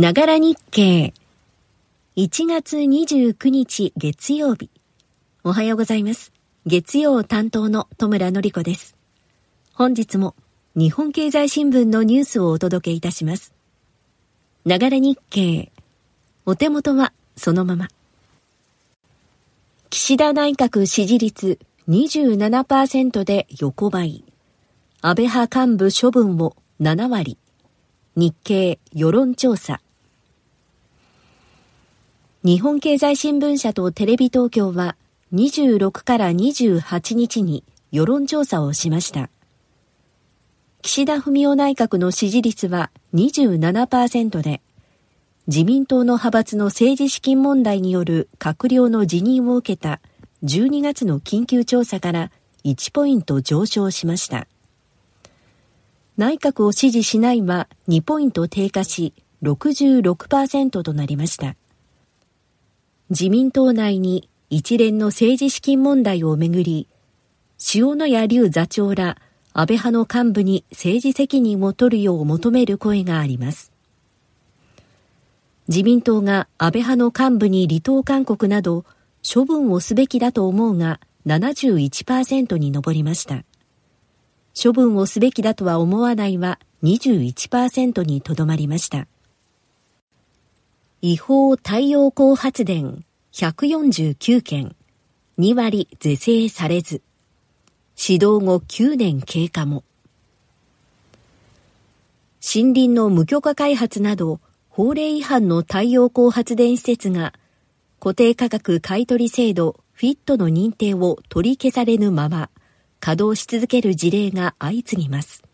ながら日経。1月29日月曜日。おはようございます。月曜担当の戸村のり子です。本日も日本経済新聞のニュースをお届けいたします。ながら日経。お手元はそのまま。岸田内閣支持率27%で横ばい。安倍派幹部処分を7割。日経世論調査。日本経済新聞社とテレビ東京は26から28日に世論調査をしました。岸田文雄内閣の支持率は27%で、自民党の派閥の政治資金問題による閣僚の辞任を受けた12月の緊急調査から1ポイント上昇しました。内閣を支持しないは2ポイント低下し66%となりました。自民党内に一連の政治資金問題をめぐり、塩谷隆座長ら安倍派の幹部に政治責任を取るよう求める声があります。自民党が安倍派の幹部に離党勧告など処分をすべきだと思うが71%に上りました。処分をすべきだとは思わないは21%にとどまりました。違法太陽光発電149件、2割是正されず、指導後9年経過も。森林の無許可開発など法令違反の太陽光発電施設が固定価格買取制度フィットの認定を取り消されぬまま稼働し続ける事例が相次ぎます。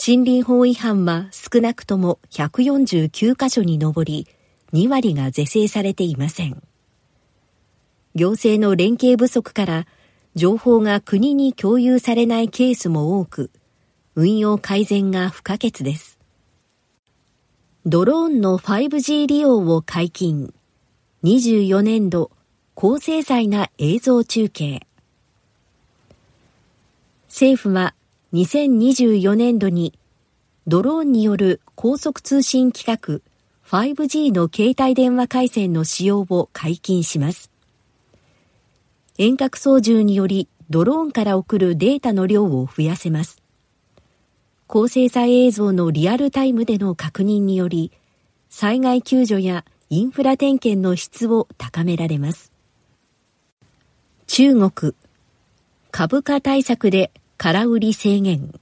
森林法違反は少なくとも149カ所に上り、2割が是正されていません。行政の連携不足から情報が国に共有されないケースも多く、運用改善が不可欠です。ドローンの 5G 利用を解禁。24年度高精細な映像中継。政府は2024年度にドローンによる高速通信規格 5G の携帯電話回線の使用を解禁します。遠隔操縦によりドローンから送るデータの量を増やせます。高精細映像のリアルタイムでの確認により災害救助やインフラ点検の質を高められます。中国株価対策で空売り制限。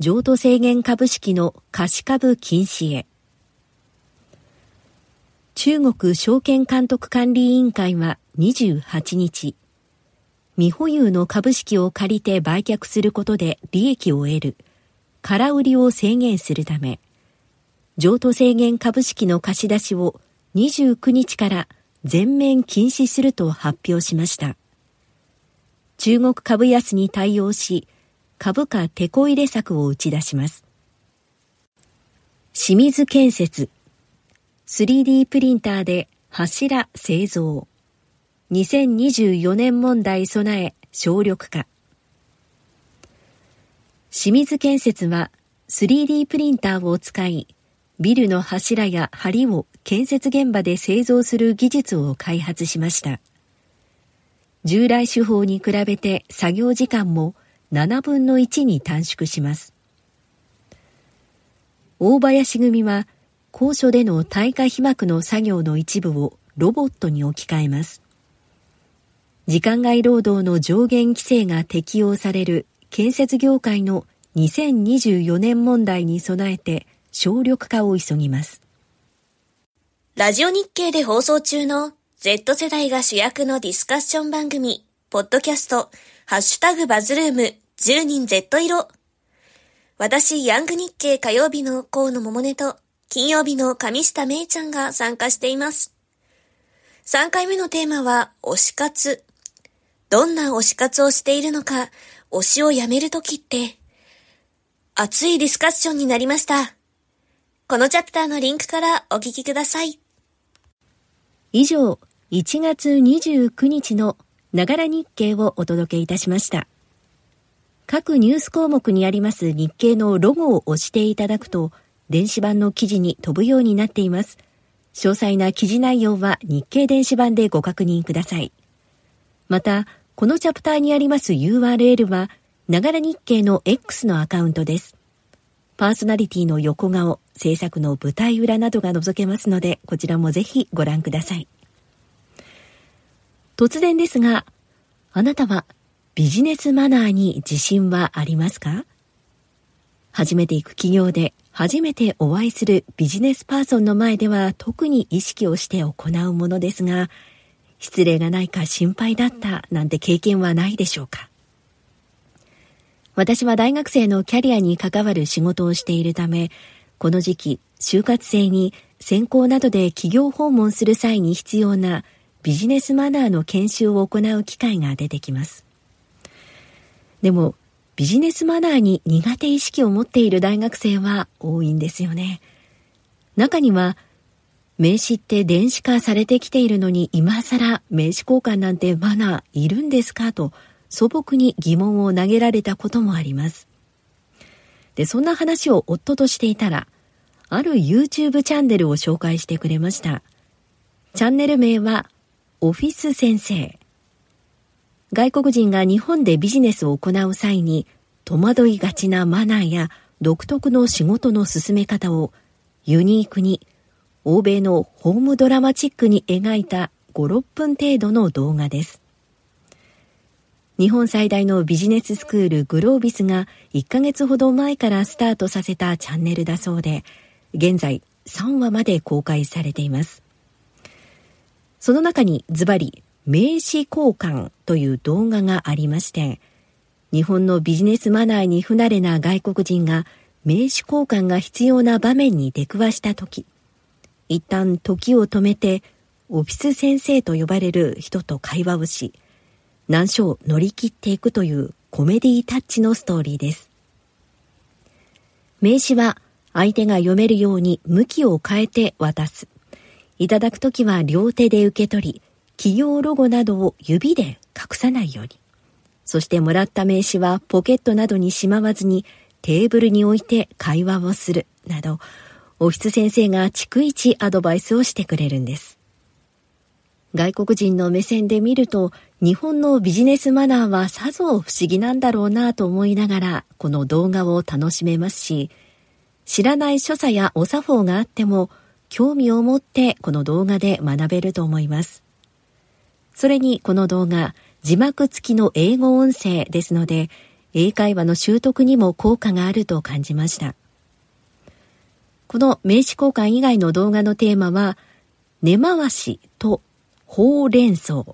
譲渡制限株式の貸株禁止へ。中国証券監督管理委員会は28日、未保有の株式を借りて売却することで利益を得る、空売りを制限するため、譲渡制限株式の貸し出しを29日から全面禁止すると発表しました。中国株安に対応し、株価テこ入れ策を打ち出します。清水建設 3D プリンターで柱製造2024年問題備え省力化清水建設は 3D プリンターを使いビルの柱や梁を建設現場で製造する技術を開発しました。従来手法に比べて作業時間も7分の1に短縮します。大林組は高所での耐火被膜の作業の一部をロボットに置き換えます。時間外労働の上限規制が適用される建設業界の2024年問題に備えて省力化を急ぎます。ラジオ日経で放送中の Z 世代が主役のディスカッション番組、ポッドキャスト、ハッシュタグバズルーム10人 Z 色。私、ヤング日経火曜日の河野桃音と、金曜日の上下芽衣ちゃんが参加しています。3回目のテーマは、推し活。どんな推し活をしているのか、推しをやめるときって、熱いディスカッションになりました。このチャプターのリンクからお聞きください。以上、1月29日のながら日経をお届けいたしました。各ニュース項目にあります日経のロゴを押していただくと、電子版の記事に飛ぶようになっています。詳細な記事内容は日経電子版でご確認ください。また、このチャプターにあります URL は、ながら日経の X のアカウントです。パーソナリティの横顔、制作の舞台裏などが覗けますので、こちらもぜひご覧ください。突然ですが、あなたはビジネスマナーに自信はありますか？初めて行く企業で初めてお会いするビジネスパーソンの前では特に意識をして行うものですが、失礼がないか心配だったなんて経験はないでしょうか？私は大学生のキャリアに関わる仕事をしているため、この時期、就活生に先行などで企業訪問する際に必要なビジネスマナーの研修を行う機会が出てきます。でも、ビジネスマナーに苦手意識を持っている大学生は多いんですよね。中には、名刺って電子化されてきているのに今更名刺交換なんてマナーいるんですかと素朴に疑問を投げられたこともあります。で、そんな話を夫としていたら、ある YouTube チャンネルを紹介してくれました。チャンネル名は、オフィス先生。外国人が日本でビジネスを行う際に、戸惑いがちなマナーや独特の仕事の進め方をユニークに欧米のホームドラマチックに描いた5、6分程度の動画です。日本最大のビジネススクールグロービスが1ヶ月ほど前からスタートさせたチャンネルだそうで、現在3話まで公開されています。その中にズバリ名刺交換という動画がありまして、日本のビジネスマナーに不慣れな外国人が名刺交換が必要な場面に出くわしたとき、一旦時を止めてオフィス先生と呼ばれる人と会話をし、難所を乗り切っていくというコメディタッチのストーリーです。名刺は相手が読めるように向きを変えて渡す。いただくときは両手で受け取り、企業ロゴなどを指で隠さないように。そしてもらった名刺はポケットなどにしまわずにテーブルに置いて会話をするなど、オフィス先生が逐一アドバイスをしてくれるんです。外国人の目線で見ると日本のビジネスマナーはさぞ不思議なんだろうなと思いながらこの動画を楽しめますし知らない所作やお作法があっても興味を持ってこの動画で学べると思います。それにこの動画字幕付きの英語音声ですので英会話の習得にも効果があると感じました。この名刺交換以外の動画のテーマは根回しほうれん草。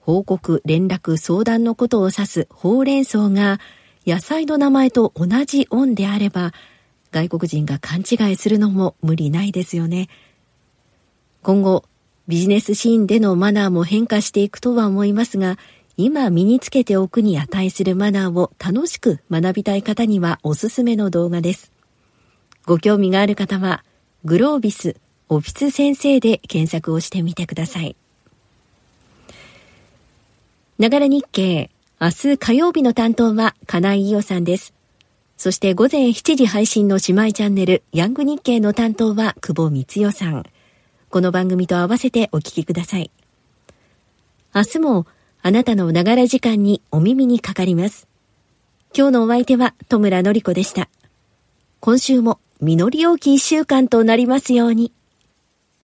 報告、連絡、相談のことを指すほうれん草が野菜の名前と同じ音であれば外国人が勘違いするのも無理ないですよね。今後、ビジネスシーンでのマナーも変化していくとは思いますが、今身につけておくに値するマナーを楽しく学びたい方にはおすすめの動画です。ご興味がある方は、グロービスオフィス先生で検索をしてみてください。ながら日経、明日火曜日の担当は金井伊代さんです。そして午前7時配信の姉妹チャンネル、ヤング日経の担当は久保光代さん。この番組と合わせてお聞きください。明日もあなたのながら時間にお耳にかかります。今日のお相手は戸村のり子でした。今週も実り多き一週間となりますように。